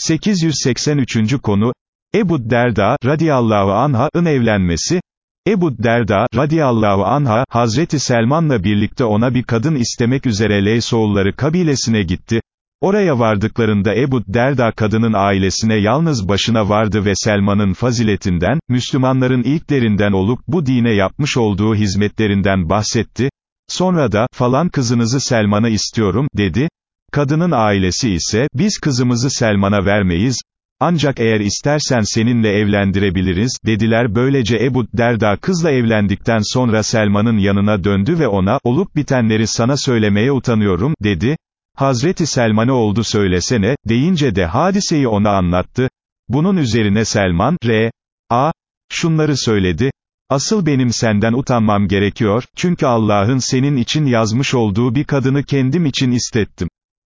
883. konu, Ebu Derda, radiyallahu anha'ın evlenmesi, Ebu Derda, radiyallahu anha, Hazreti Selman'la birlikte ona bir kadın istemek üzere Leysoğulları kabilesine gitti, Oraya vardıklarında Ebu Derda kadının ailesine yalnız başına vardı ve Selman'ın faziletinden, Müslümanların ilklerinden olup bu dine yapmış olduğu hizmetlerinden bahsetti, sonra da, falan kızınızı Selman'a istiyorum, dedi, kadının ailesi ise, biz kızımızı Selman'a vermeyiz, ancak eğer istersen seninle evlendirebiliriz, dediler böylece Ebu Derda kızla evlendikten sonra Selman'ın yanına döndü ve ona, olup bitenleri sana söylemeye utanıyorum, dedi, Hazreti Selman'a oldu söylesene, deyince de hadiseyi ona anlattı, bunun üzerine Selman, R. A. Şunları söyledi, asıl benim senden utanmam gerekiyor, çünkü Allah'ın senin için yazmış olduğu bir kadını kendim için istettim.